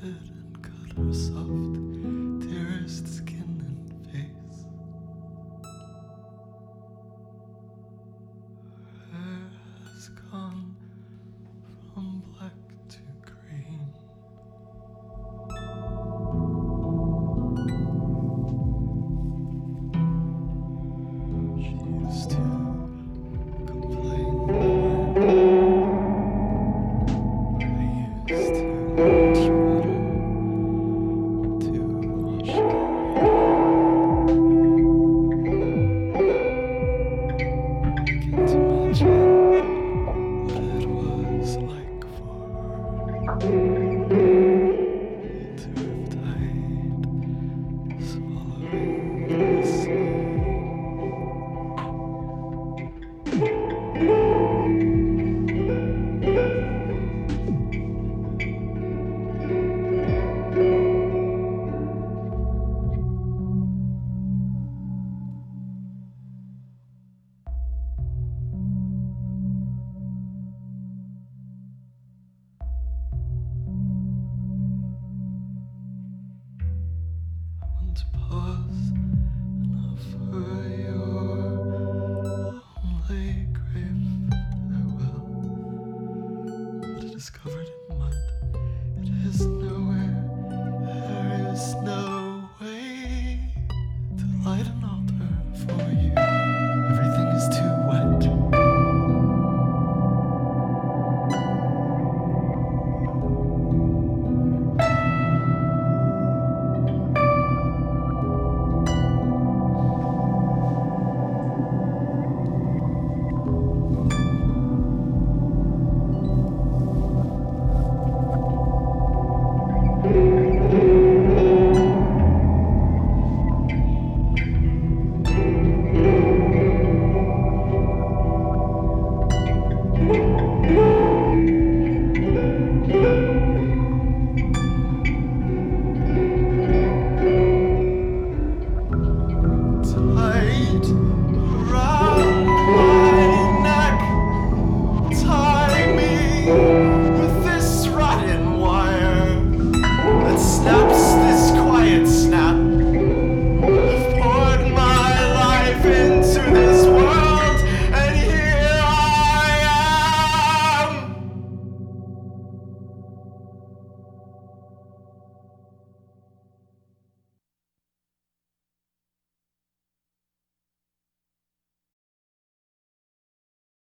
her soft, dearest skin and face. Her hair has gone from black to green. She used to complain I used to her Discovered in mud. It is nowhere. There is no way to lighten